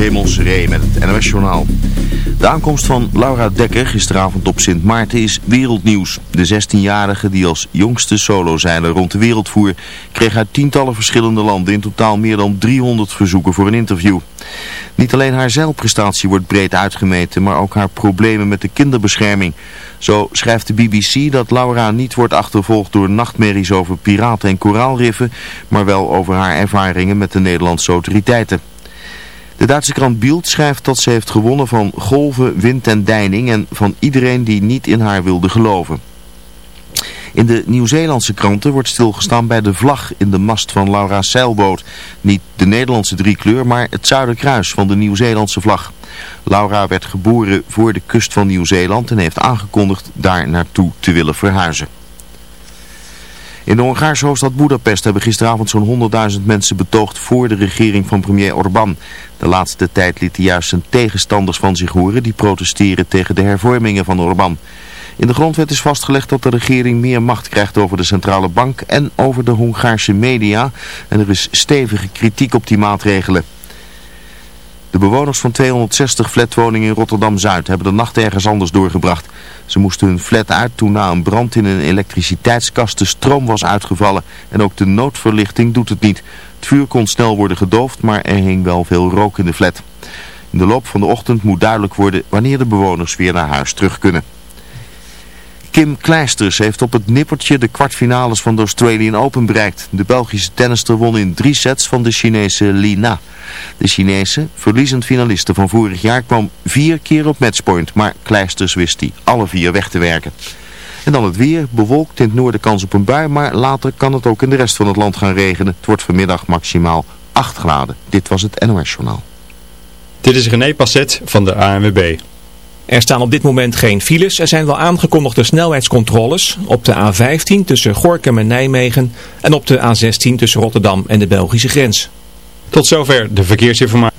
Raymond met het NOS Journaal. De aankomst van Laura Dekker gisteravond op Sint Maarten is wereldnieuws. De 16-jarige die als jongste solozeiler rond de wereld voer... kreeg uit tientallen verschillende landen in totaal meer dan 300 verzoeken voor een interview. Niet alleen haar zeilprestatie wordt breed uitgemeten... maar ook haar problemen met de kinderbescherming. Zo schrijft de BBC dat Laura niet wordt achtervolgd door nachtmerries over piraten en koraalriffen... maar wel over haar ervaringen met de Nederlandse autoriteiten. De Duitse krant Bild schrijft dat ze heeft gewonnen van golven, wind en deining en van iedereen die niet in haar wilde geloven. In de Nieuw-Zeelandse kranten wordt stilgestaan bij de vlag in de mast van Laura's zeilboot. Niet de Nederlandse driekleur, maar het Zuiderkruis van de Nieuw-Zeelandse vlag. Laura werd geboren voor de kust van Nieuw-Zeeland en heeft aangekondigd daar naartoe te willen verhuizen. In de Hongaarse hoofdstad Budapest hebben gisteravond zo'n 100.000 mensen betoogd voor de regering van premier Orbán. De laatste tijd lieten juist zijn tegenstanders van zich horen die protesteren tegen de hervormingen van Orbán. In de grondwet is vastgelegd dat de regering meer macht krijgt over de centrale bank en over de Hongaarse media. En er is stevige kritiek op die maatregelen. De bewoners van 260 flatwoningen in Rotterdam-Zuid hebben de nacht ergens anders doorgebracht. Ze moesten hun flat uit toen na een brand in een elektriciteitskast de stroom was uitgevallen. En ook de noodverlichting doet het niet. Het vuur kon snel worden gedoofd, maar er hing wel veel rook in de flat. In de loop van de ochtend moet duidelijk worden wanneer de bewoners weer naar huis terug kunnen. Kim Kleisters heeft op het nippertje de kwartfinales van de Australian Open bereikt. De Belgische tennister won in drie sets van de Chinese Li Na. De Chinese, verliezend finaliste van vorig jaar, kwam vier keer op matchpoint, maar Kleisters wist die alle vier weg te werken. En dan het weer, bewolkt in het noorden kans op een bui, maar later kan het ook in de rest van het land gaan regenen. Het wordt vanmiddag maximaal 8 graden. Dit was het NOS Journaal. Dit is René Passet van de ANWB. Er staan op dit moment geen files. Er zijn wel aangekondigde snelheidscontroles op de A15 tussen Gorkum en Nijmegen en op de A16 tussen Rotterdam en de Belgische grens. Tot zover de verkeersinformatie.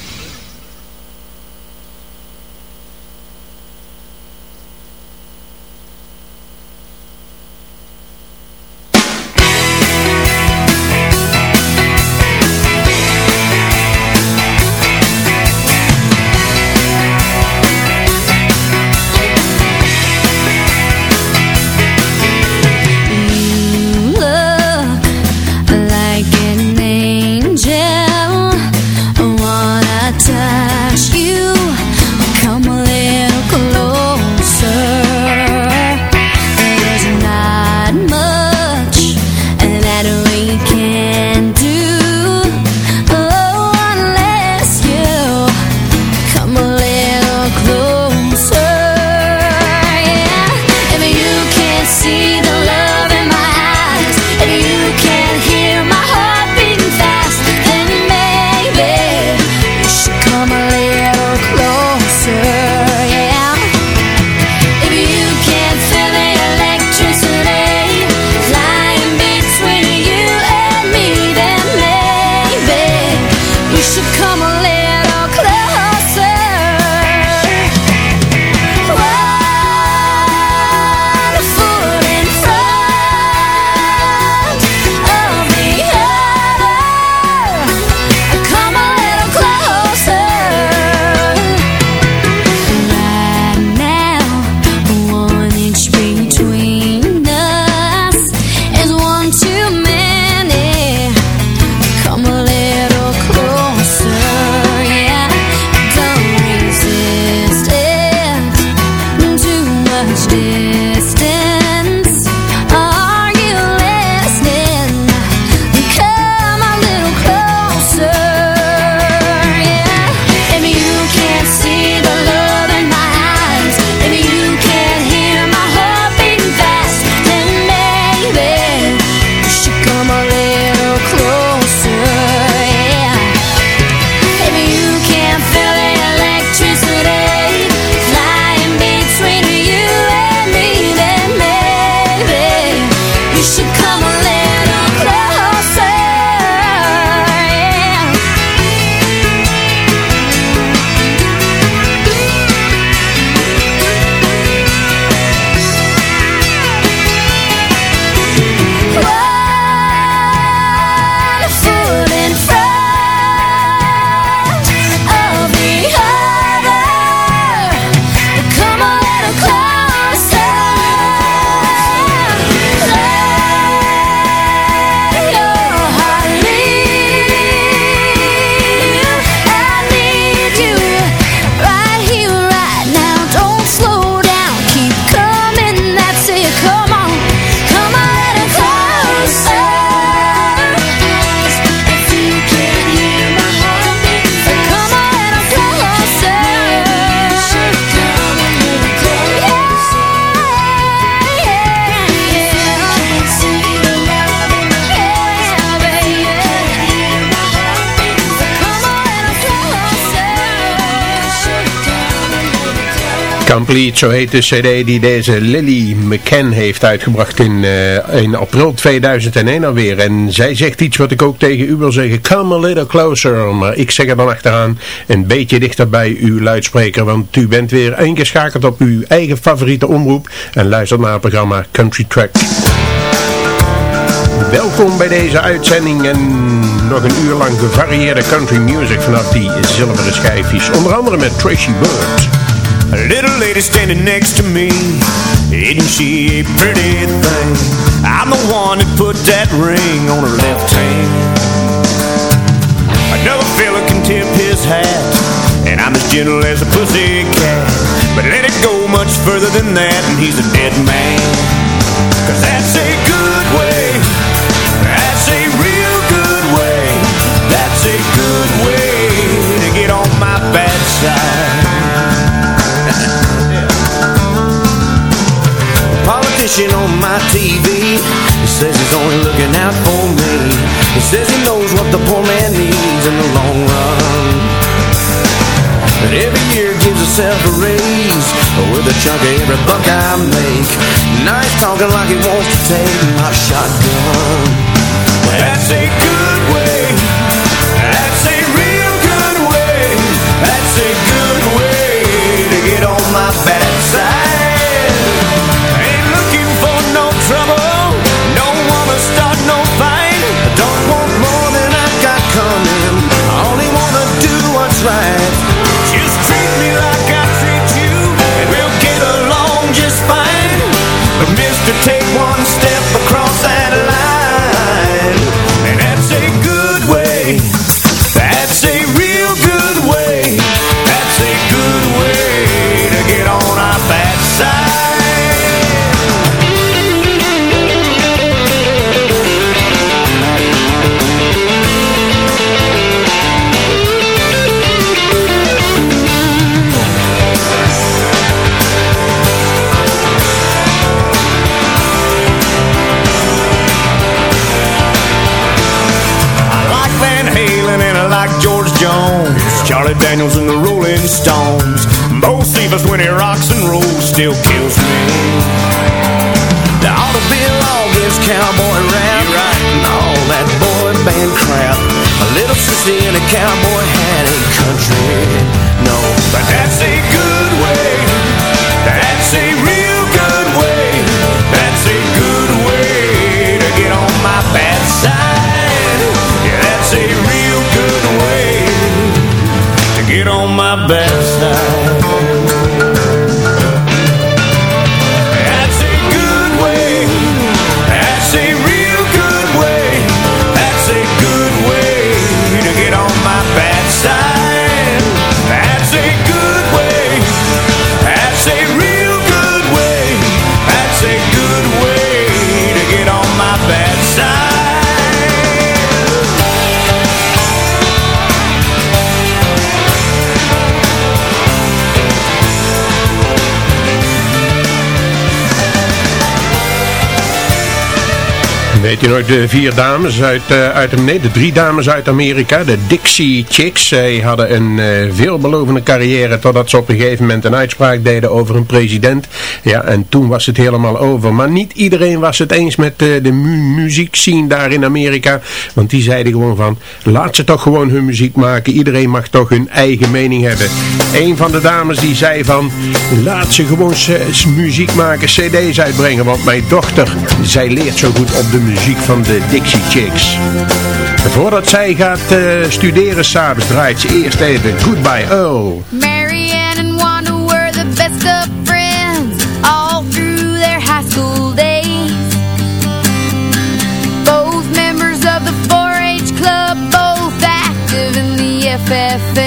Complete, zo heet de cd die deze Lily McCann heeft uitgebracht in, uh, in april 2001 alweer. En zij zegt iets wat ik ook tegen u wil zeggen, come a little closer. Maar ik zeg er dan achteraan, een beetje dichter bij uw luidspreker, want u bent weer ingeschakeld op uw eigen favoriete omroep en luistert naar het programma Country Track. Welkom bij deze uitzending en nog een uur lang gevarieerde country music vanaf die zilveren schijfjes. Onder andere met Tracy Bird. A little lady standing next to me. Isn't she a pretty thing? I'm the one that put that ring on her left hand. Another fella can tip his hat And I'm as gentle as a pussy cat But let it go much further than that And he's a dead man. Cause that's a good way That's a real good way That's a good way To get on my bad side On my TV He says he's only looking out for me. He says he knows what the poor man needs in the long run. But every year gives himself a raise With a chunk of every buck I make. Now he's talking like he wants to take my shotgun. That's a good way. That's a real good way. That's a good way To get on my bad side trouble. Don't wanna start no fight. Don't want more than I got coming. I only wanna do what's right Daniels and the Rolling Stones. Bocephus when he rocks and rolls still kills me. There ought to be a law against cowboy rap. Right. And all that boy band crap. A little sissy in a cowboy hat ain't country. No, but that's a good way Weet je nog de vier dames uit, uh, uit nee, de drie dames uit Amerika, de Dixie Chicks. Zij hadden een uh, veelbelovende carrière totdat ze op een gegeven moment een uitspraak deden over een president. Ja, en toen was het helemaal over. Maar niet iedereen was het eens met uh, de mu muziekscene daar in Amerika. Want die zeiden gewoon van, laat ze toch gewoon hun muziek maken. Iedereen mag toch hun eigen mening hebben. Een van de dames die zei van, laat ze gewoon muziek maken, cd's uitbrengen. Want mijn dochter, zij leert zo goed op de muziek muziek van de Dixie Chicks. Voordat zij gaat uh, studeren s'avonds draait ze eerst even Goodbye Earl. Marianne and Wanda were the best of friends all through their high school days. Both members of the 4-H club, both active in the FFA.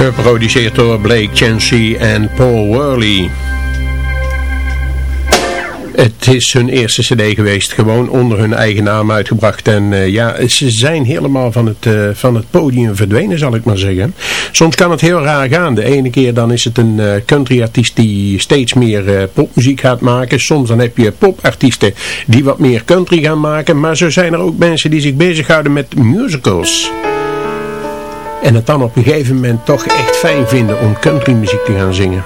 Geproduceerd door Blake Chansey en Paul Worley. Het is hun eerste cd geweest, gewoon onder hun eigen naam uitgebracht. En uh, ja, ze zijn helemaal van het, uh, van het podium verdwenen, zal ik maar zeggen. Soms kan het heel raar gaan. De ene keer dan is het een uh, countryartiest die steeds meer popmuziek gaat maken. Soms dan heb je popartiesten die wat meer country gaan maken. Maar zo zijn er ook mensen die zich bezighouden met musicals. En het dan op een gegeven moment toch echt fijn vinden om countrymuziek te gaan zingen.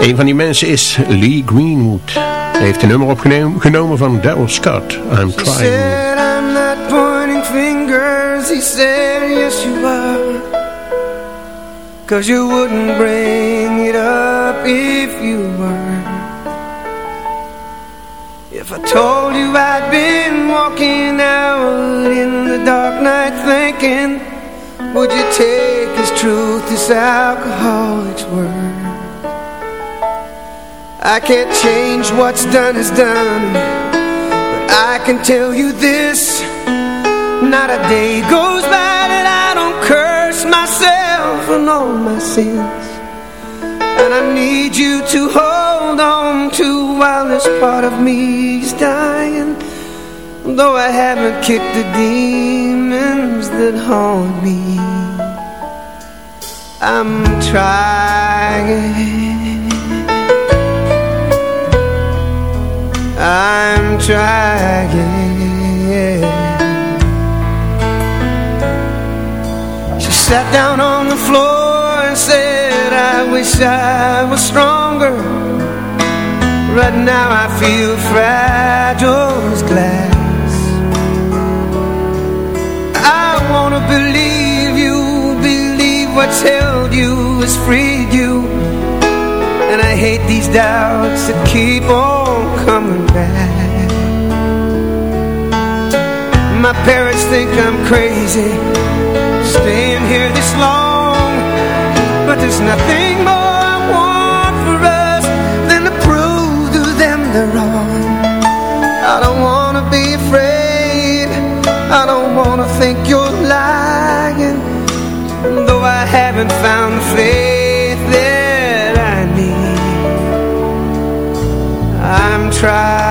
Een van die mensen is Lee Greenwood. Hij heeft een nummer opgenomen van Daryl Scott. I'm trying. He said I'm not pointing fingers. He said yes you are. Cause you wouldn't bring it up if you were. If I told you I'd been walking out in the dark night thinking Would you take his truth, this alcoholic's word? I can't change what's done is done. But I can tell you this Not a day goes by that I don't curse myself and all my sins. And I need you to hold on to while this part of me is dying Though I haven't kicked the demons that haunt me I'm trying. I'm trying. She sat down on the floor and said I wish I was stronger. Right now I feel fragile as glass believe you Believe what's held you has freed you. And I hate these doubts that keep on coming back. My parents think I'm crazy Staying here this long. But there's nothing more I want for us Than to prove to them they're wrong. I don't wanna be afraid. I don't wanna think you're haven't found the faith that I need. I'm trying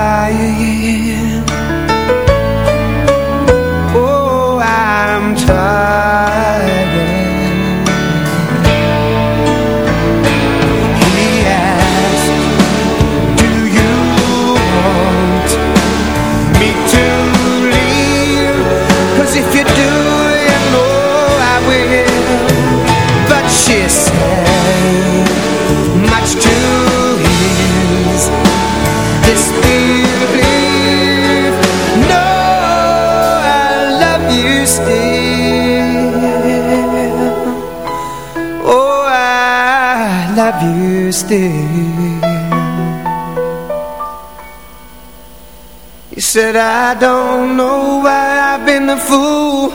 you still. He said, I don't know why I've been a fool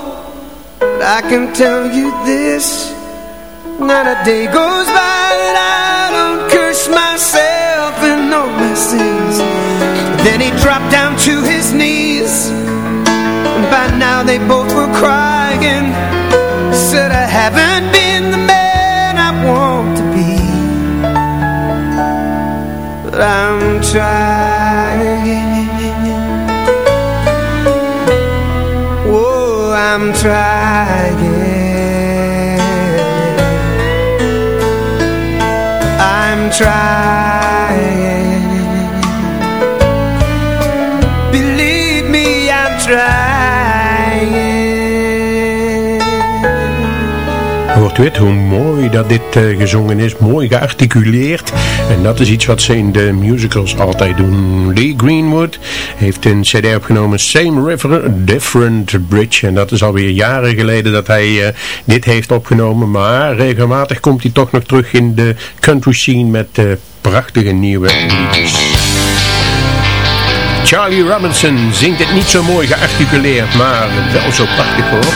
But I can tell you this. Not a day goes by that I don't curse myself and all my sins Then he dropped down to his knees And by now they both were crying. Said, I haven't I'm trying Oh, I'm trying. I'm trying Hoe mooi dat dit eh, gezongen is, mooi gearticuleerd. En dat is iets wat ze in de musicals altijd doen. Lee Greenwood heeft een cd opgenomen, Same River, Different Bridge. En dat is alweer jaren geleden dat hij eh, dit heeft opgenomen. Maar regelmatig komt hij toch nog terug in de country scene met eh, prachtige nieuwe liedjes. Charlie Robinson zingt het niet zo mooi gearticuleerd, maar wel zo prachtig hoor.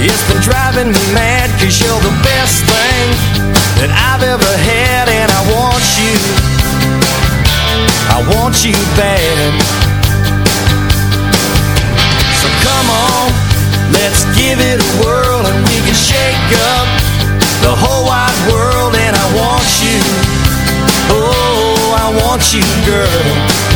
It's been driving me mad Cause you're the best thing that I've ever had And I want you, I want you bad. So come on, let's give it a whirl And we can shake up the whole wide world And I want you, oh, I want you girl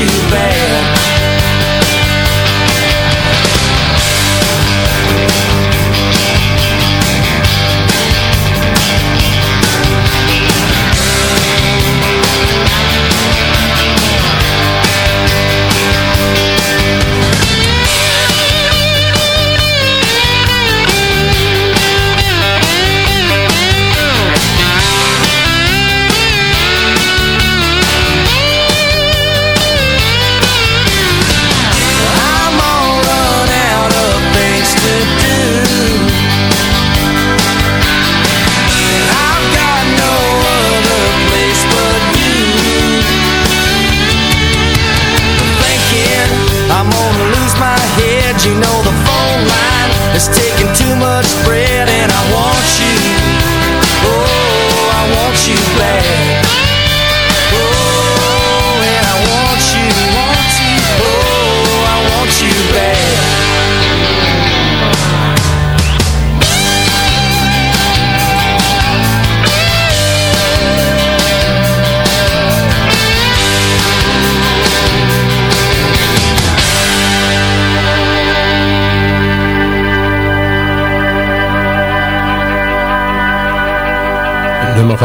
you bad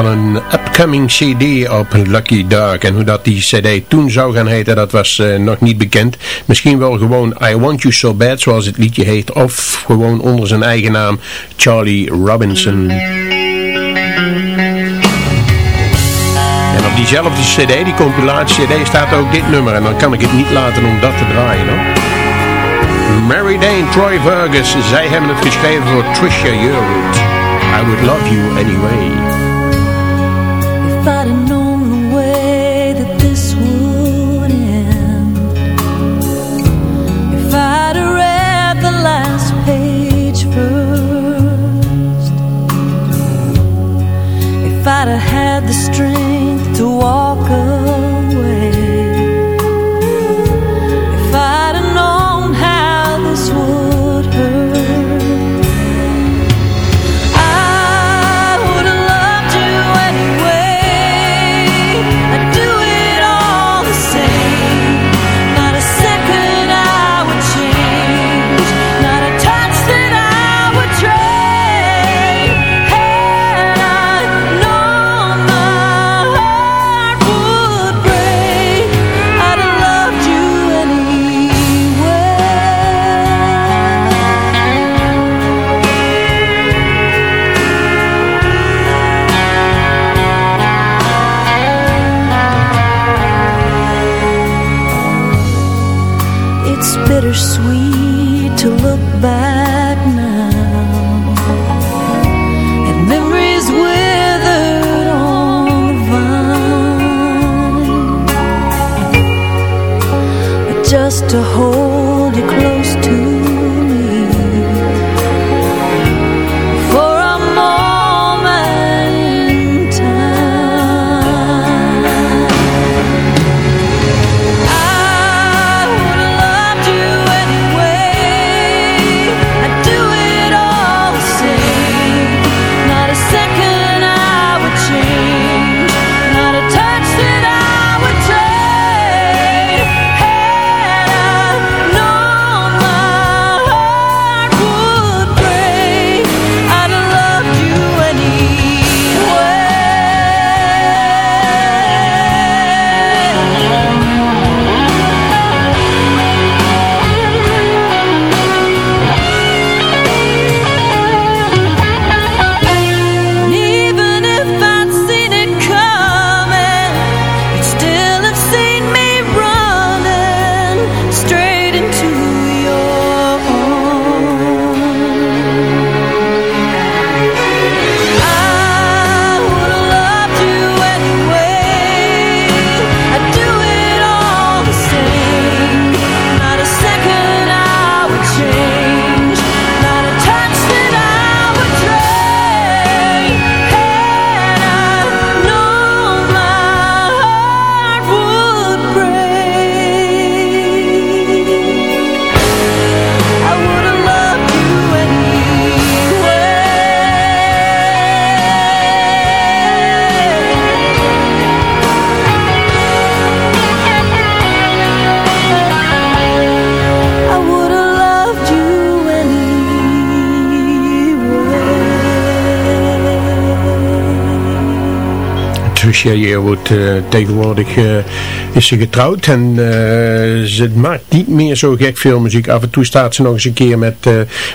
van een upcoming cd op Lucky Dark. En hoe dat die cd toen zou gaan heten, dat was eh, nog niet bekend. Misschien wel gewoon I Want You So Bad, zoals het liedje heet. Of gewoon onder zijn eigen naam Charlie Robinson. En op diezelfde cd, die compilatie cd, staat ook dit nummer. En dan kan ik het niet laten om dat te draaien hoor. Mary Dane, Troy Vergus, zij hebben het geschreven voor Trisha Yearwood. I would love you anyway. if I'd known the way that this would end, if read the last page first, if had the strength to walk. But just anyway. Tricia Yearwood, eh, tegenwoordig eh, is ze getrouwd en eh, ze maakt niet meer zo gek veel muziek. Af en toe staat ze nog eens een keer met,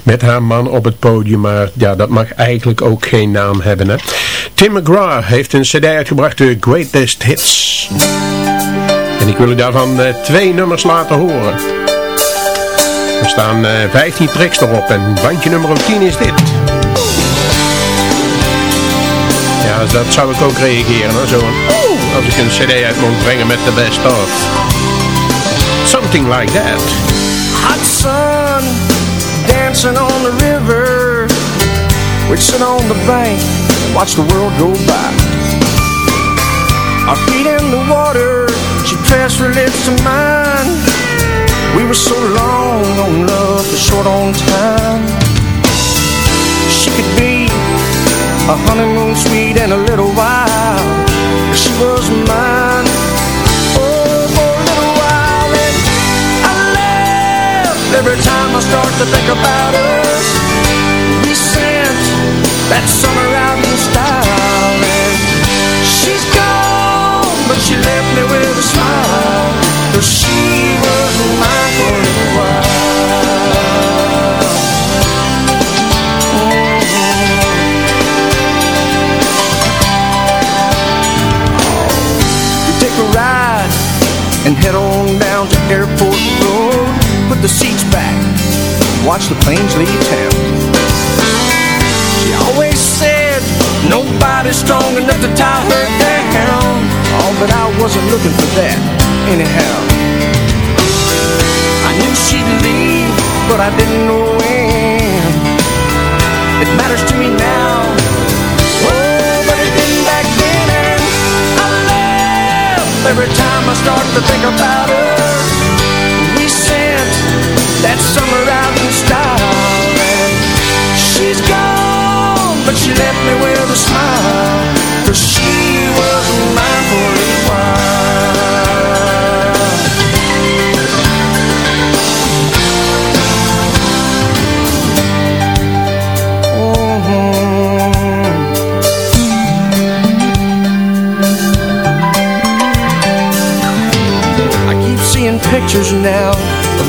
met haar man op het podium, maar ja, dat mag eigenlijk ook geen naam hebben. Hè? Tim McGraw heeft een cd uitgebracht, de Greatest Hits. En ik wil u daarvan twee nummers laten horen. Er staan eh 15 tracks erop en bandje nummer 10 is dit. Ja, dat zou ik ook reageren. Hoor. Zo van, oeh, als ik een cd uit moet brengen met the best of. Something like that. Hot sun dancing on the river. We'd sit on the bank and watch the world go by. Our feet in the water, she pressed her lips to mine. We were so long on love, but short on time. She could be a honeymoon sweet in a little while. She was mine. Oh, for a little while, and I laugh every time I start to think about us. We sent that summer out in style, and she's gone, but she left me with a smile. Cause she was mine for the seats back. Watch the planes leave town. She always said Nobody's strong enough to tie her down. Oh, but I wasn't looking for that Anyhow. I knew she'd leave But I didn't know when. It matters to me now. Oh, but it didn't back then I love Every time I start to think about her that summer out in style And she's gone, but she left me with a smile. For she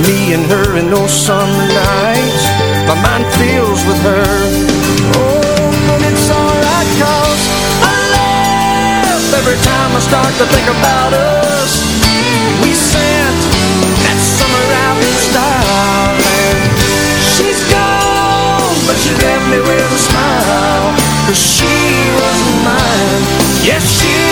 me and her in those summer nights. My mind fills with her. Oh, but it's alright cause I laugh every time I start to think about us. We sent that summer out in style and she's gone, but she left me with a smile. Cause she was mine. Yes, she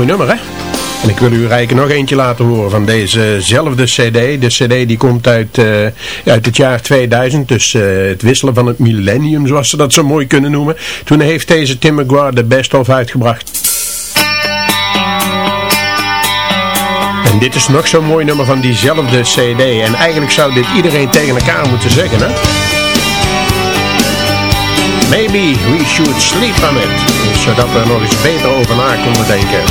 Mooi nummer, hè? En ik wil u eigenlijk nog eentje laten horen van dezezelfde cd. De cd die komt uit, eh, uit het jaar 2000, dus eh, het wisselen van het millennium, zoals ze dat zo mooi kunnen noemen. Toen heeft deze Tim McGraw de best of uitgebracht. En dit is nog zo'n mooi nummer van diezelfde cd. En eigenlijk zou dit iedereen tegen elkaar moeten zeggen, hè? Maybe we should sleep on it. Zodat we er nog eens beter over na kunnen denken.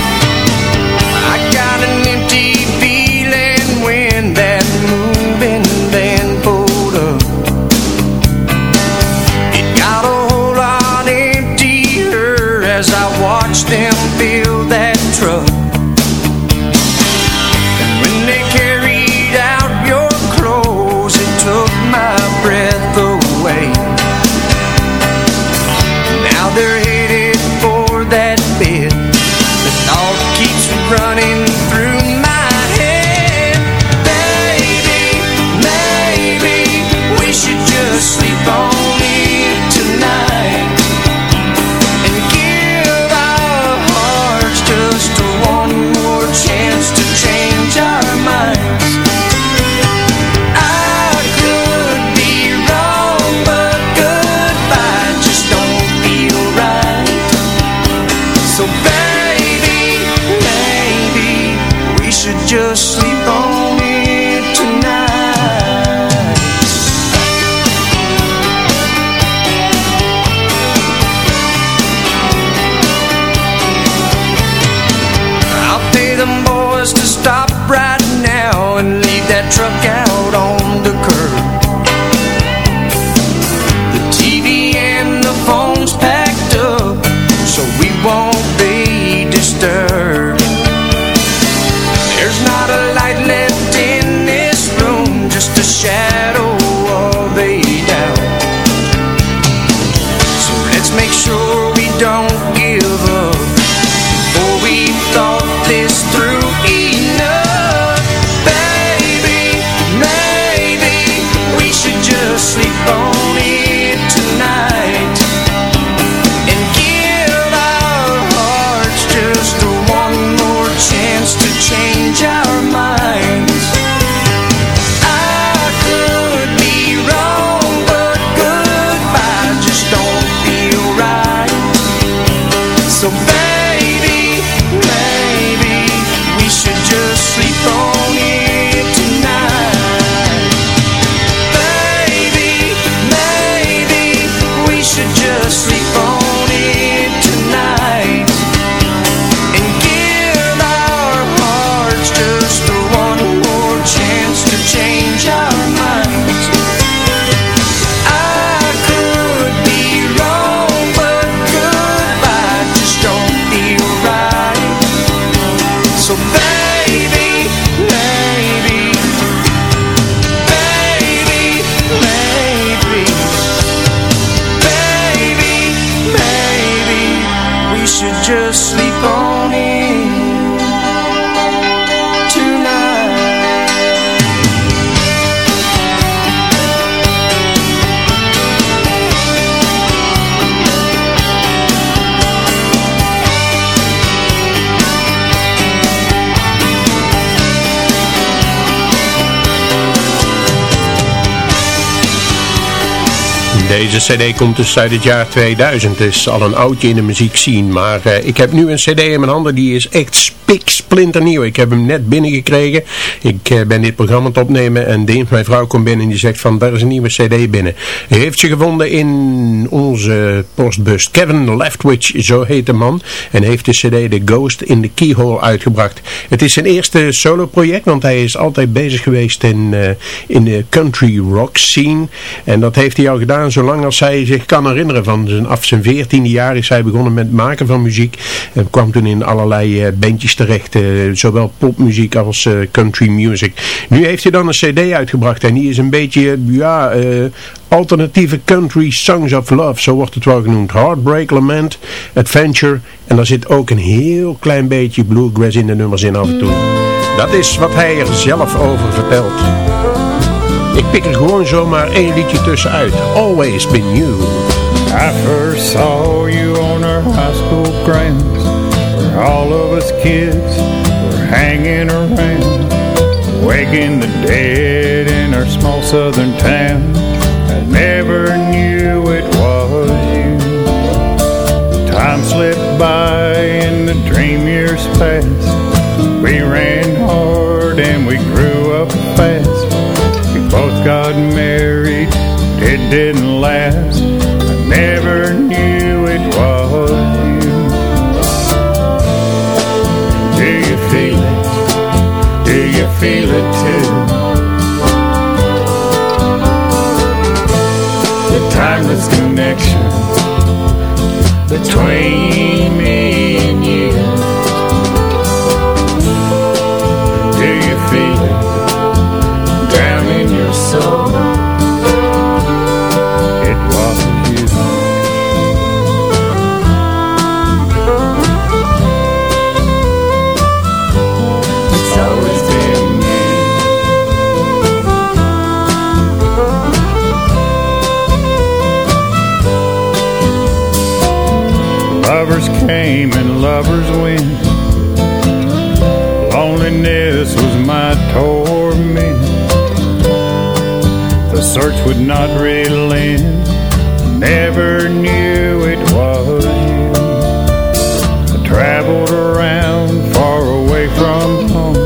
Deze cd komt dus uit het jaar 2000. Het is al een oudje in de muziek zien. Maar eh, ik heb nu een cd in mijn handen. Die is echt spik splinternieuw. Ik heb hem net binnengekregen. Ik eh, ben dit programma aan het opnemen. En Deens, mijn vrouw, komt binnen en die zegt van daar is een nieuwe cd binnen. Hij heeft ze gevonden in onze postbus. Kevin Leftwich, zo heet de man. En heeft de cd The Ghost in the Keyhole uitgebracht. Het is zijn eerste solo project. Want hij is altijd bezig geweest in, eh, in de country rock scene. En dat heeft hij al gedaan zolang als hij zich kan herinneren. Van zijn, af zijn veertiende jaar is hij begonnen met maken van muziek. En kwam toen in allerlei eh, bandjes terecht. Eh, zowel popmuziek als eh, country music. Nu heeft hij dan een cd uitgebracht. En die is een beetje, ja, eh, alternatieve country songs of love. Zo wordt het wel genoemd. Heartbreak, Lament, Adventure. En daar zit ook een heel klein beetje bluegrass in de nummers in af en toe. Dat is wat hij er zelf over vertelt. Ik pik er gewoon zomaar één liedje tussenuit. Always Been You. I first saw you on our high school Where all of us kids were hanging around Waking the dead in our small southern town. I never knew it was you. Time slipped by and the dream years passed We ran hard and we grew up fast. We both got married, it didn't last. I never feel it too? The timeless connection between Lovers came and lovers went. Loneliness was my torment. The search would not relent. Never knew it was you. I traveled around far away from home.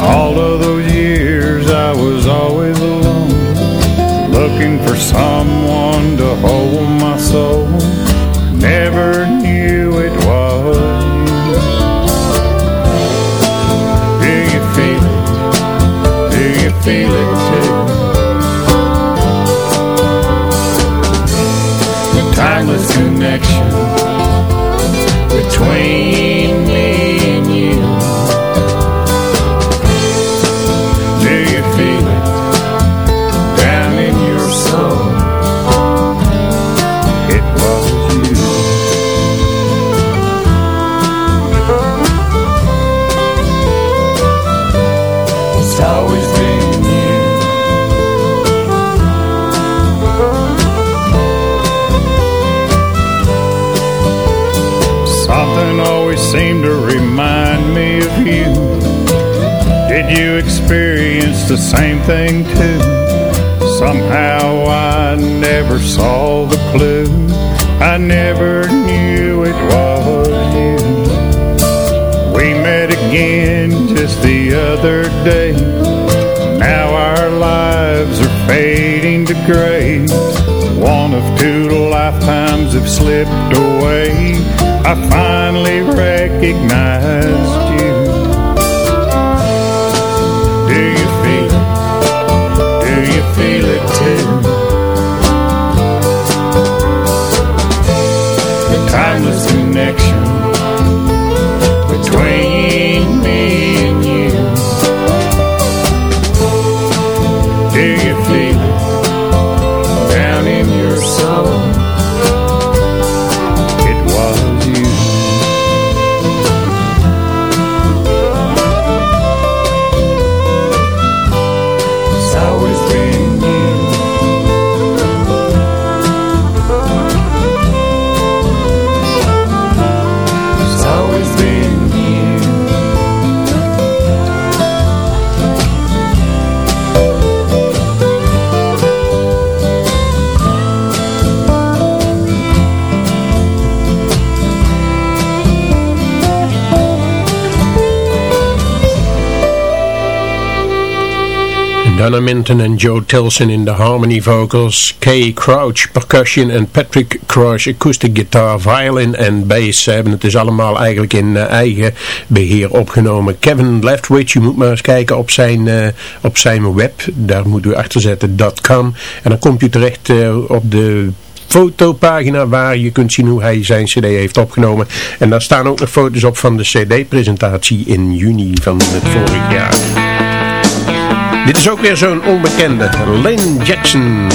All of those years I was always alone Looking for someone between you experience the same thing too? Somehow I never saw the clue. I never knew it was you. We met again just the other day. Now our lives are fading to gray. One of two lifetimes have slipped away. I finally recognized you En Joe Tilson in de harmony vocals, Kay Crouch percussion en Patrick Crouch acoustic guitar, violin en bass. Ze hebben het dus allemaal eigenlijk in eh, eigen beheer opgenomen. Kevin Leftwich, je moet maar eens kijken op zijn, uh, op zijn web, daar moet u achter zetten, .com. En dan komt u terecht uh, op de fotopagina waar je kunt zien hoe hij zijn cd heeft opgenomen. En daar staan ook nog foto's op van de cd-presentatie in juni van het vorig jaar. Dit is ook weer zo'n onbekende, Lynn Jackson.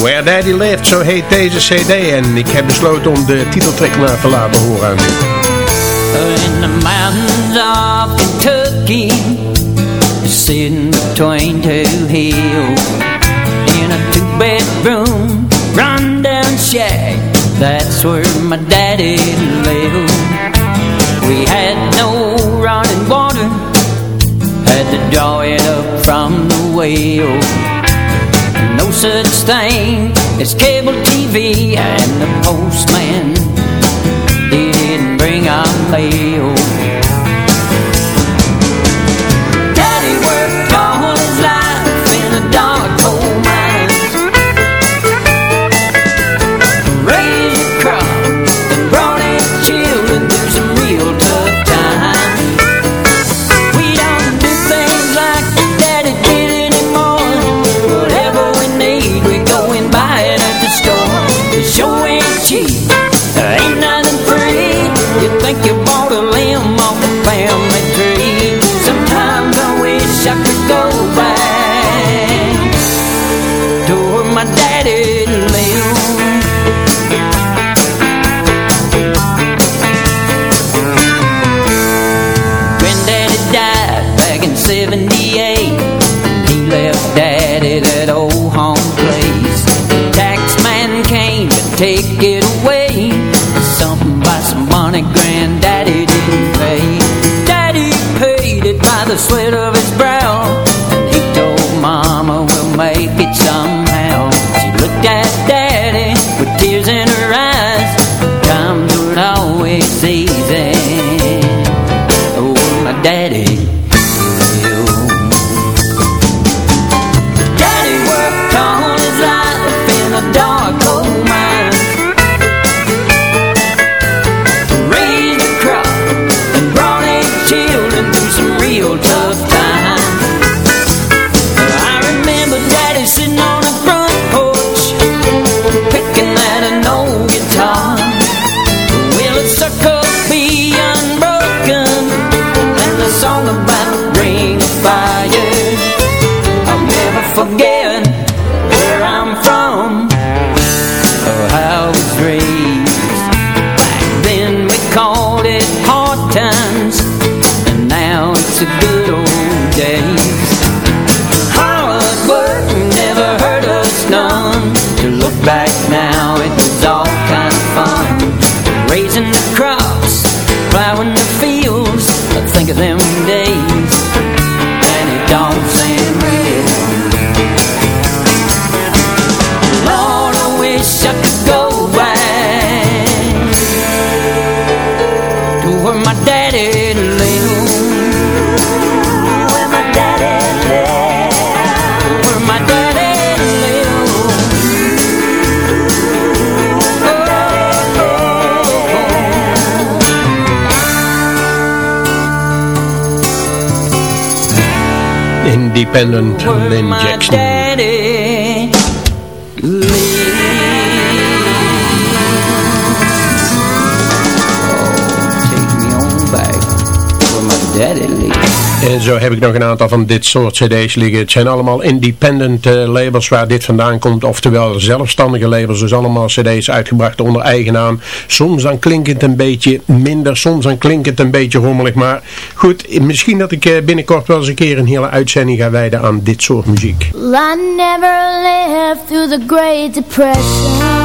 Where Daddy Lived, zo heet deze cd. En ik heb besloten om de titeltrack maar te laten horen aan. In the mountains of Kentucky Sitting between two hills In a two-bedroom run-down shack That's where my daddy lived We had no running water draw it up from the well. No such thing as cable TV And the postman He didn't bring our mail suelo some real tough times Independent Where Lynn my Jackson. daddy Take En zo heb ik nog een aantal van dit soort cd's liggen. Het zijn allemaal independent eh, labels waar dit vandaan komt. Oftewel zelfstandige labels. Dus allemaal cd's uitgebracht onder eigen naam. Soms dan klinkt het een beetje minder. Soms dan klinkt het een beetje rommelig. Maar goed, misschien dat ik eh, binnenkort wel eens een keer een hele uitzending ga wijden aan dit soort muziek. Well, I never lived through the Great Depression.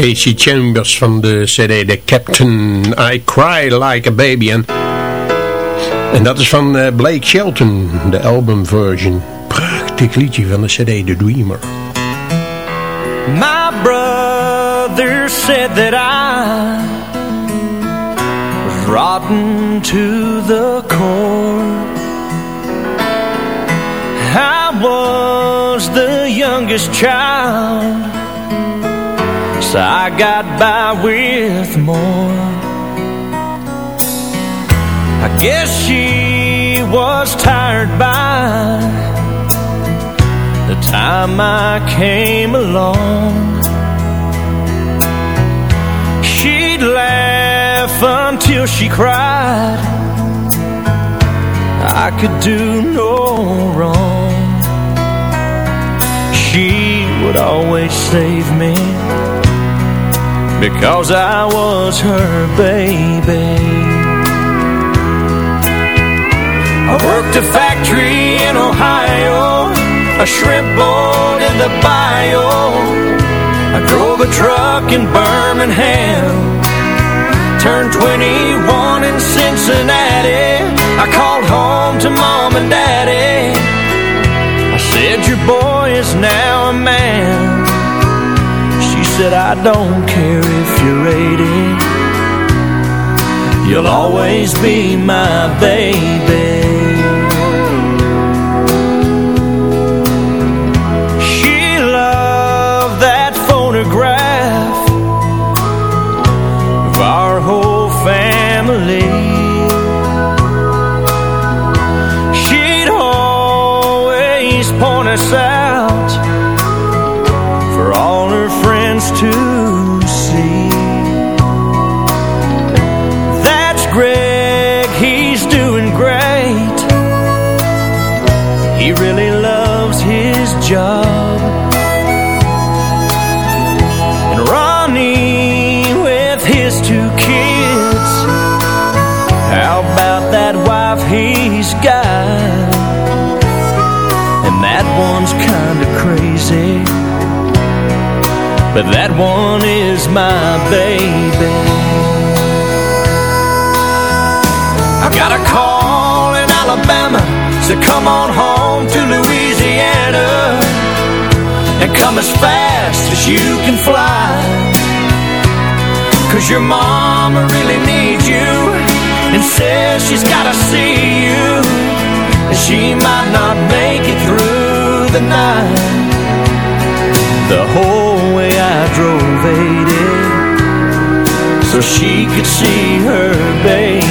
Stacy Chambers van de cd The Captain I Cry Like a Baby. En, en dat is van uh, Blake Shelton, de albumversion. Prachtig liedje van de cd The Dreamer. My brother said that I was rotten to the core. I was the youngest child So I got by with more. I guess she was tired by The time I came along. She'd laugh until she cried. I could do no wrong. She would always save me Because I was her baby. I worked a factory in Ohio A shrimp boat in the bayou. I drove a truck in Birmingham Turned 21 in Cincinnati. I called home to mom and daddy. I said your boy is now a man said I don't care if you're 80 You'll always be my baby But that one is my baby. I got a call in Alabama Said come on home to Louisiana. And come as fast as you can fly. Cause your mama really needs you And says she's gotta see you. And she might not make it through the night. The whole I drove 80 So she could see her baby.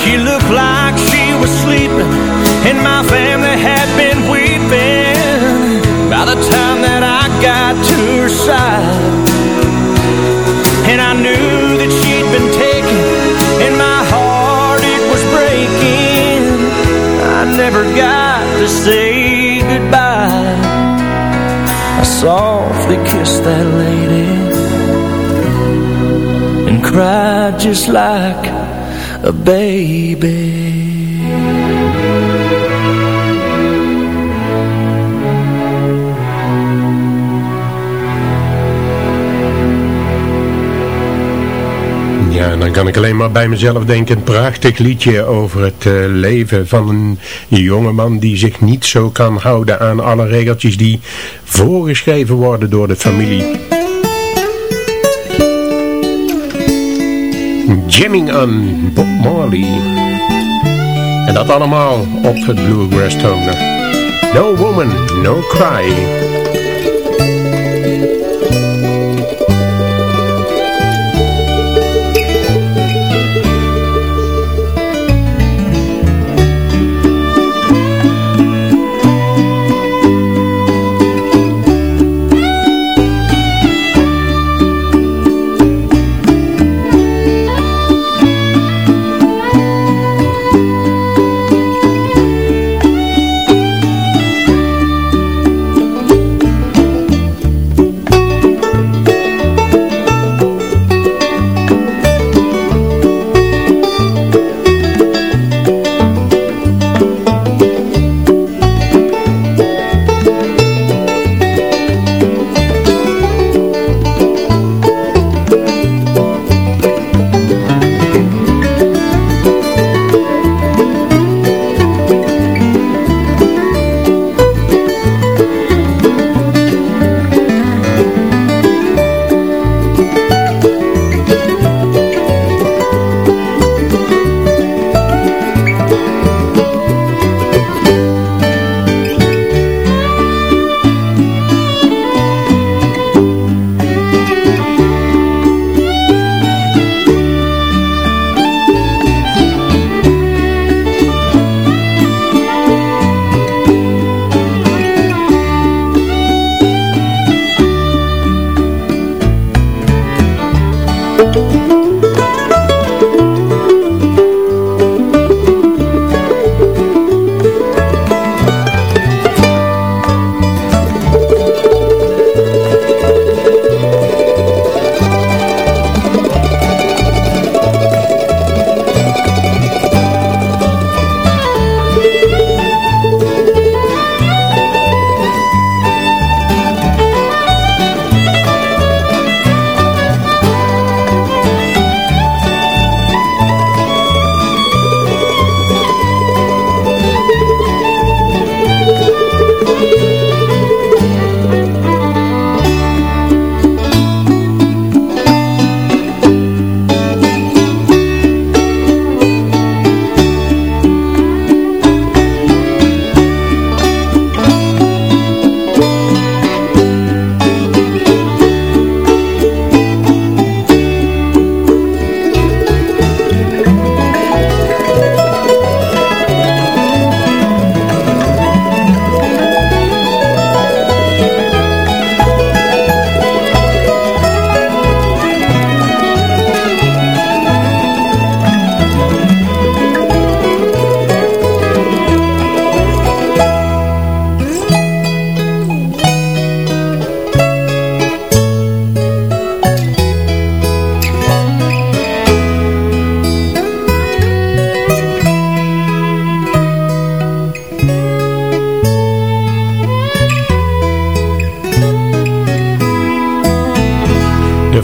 She looked like she was sleeping And my family had been weeping. By the time that I got to her side And I knew that she'd been taken And my heart, it was breaking. I never got to say softly kissed that lady And cried just like a baby dan kan ik alleen maar bij mezelf denken, een prachtig liedje over het eh, leven van een jongeman die zich niet zo kan houden aan alle regeltjes die voorgeschreven worden door de familie. Jamming on Bob Marley. En dat allemaal op het Bluegrass Toner. No woman, no cry.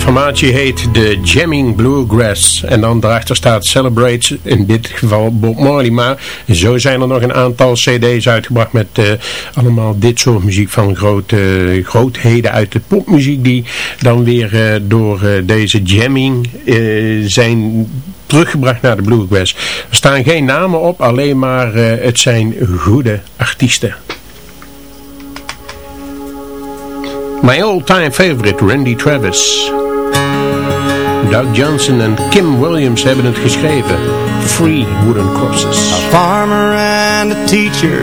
Formatie heet de Jamming Bluegrass. En dan daarachter staat Celebrate, in dit geval Bob Marley. Maar zo zijn er nog een aantal cd's uitgebracht met eh, allemaal dit soort muziek van grote, grootheden uit de popmuziek. Die dan weer eh, door eh, deze jamming zijn teruggebracht naar de Bluegrass. Er staan geen namen op, alleen maar het zijn goede artiesten. My all-time favorite, Randy Travis. Doug Johnson en Kim Williams hebben het geschreven. Free Wooden Crosses. A farmer and a teacher,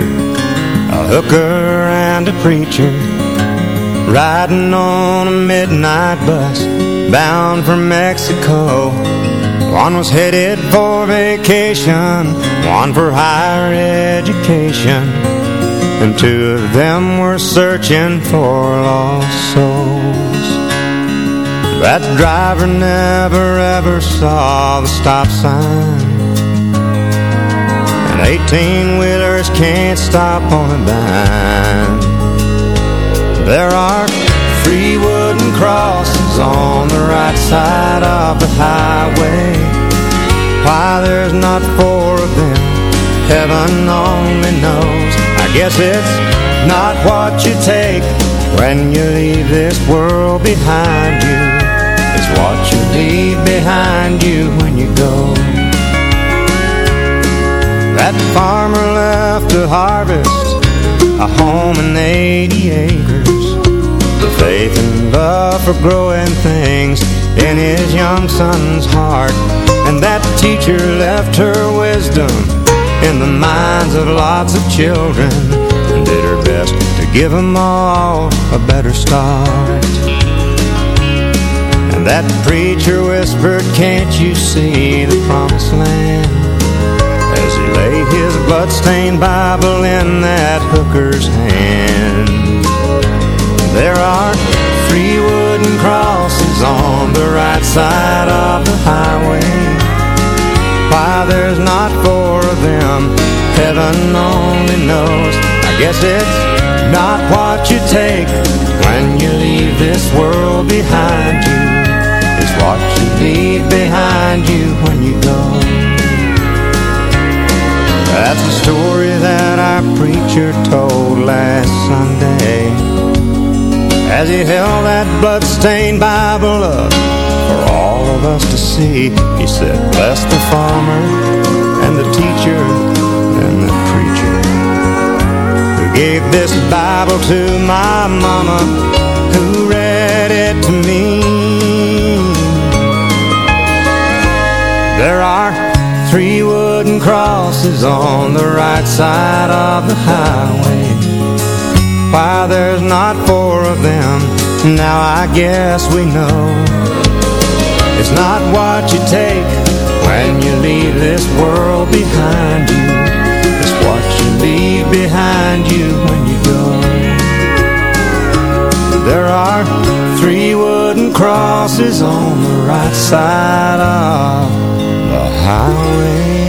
a hooker and a preacher, riding on a midnight bus, bound for Mexico. One was headed for vacation, one for higher education, and two of them were searching for lost souls. That driver never ever saw the stop sign. And eighteen-wheelers can't stop on a dime. There are three wooden crosses on the right side of the highway. Why there's not four of them, heaven only knows. I guess it's not what you take when you leave this world behind you what you leave behind you when you go. That farmer left to harvest a home and 80 acres. The faith and love for growing things in his young son's heart. And that teacher left her wisdom in the minds of lots of children and did her best to give them all a better start. That preacher whispered, can't you see the promised land? As he laid his bloodstained Bible in that hooker's hand. There are three wooden crosses on the right side of the highway. Why there's not four of them, heaven only knows. I guess it's not what you take when you leave this world behind you what you leave behind you when you go. That's the story that our preacher told last Sunday As he held that blood-stained Bible up for all of us to see He said, bless the farmer and the teacher and the preacher Who gave this Bible to my mama Who read it to me there are three wooden crosses on the right side of the highway Why there's not four of them, now I guess we know It's not what you take when you leave this world behind you. It's what you leave behind you when you go. There are three wooden crosses on the right side of highway.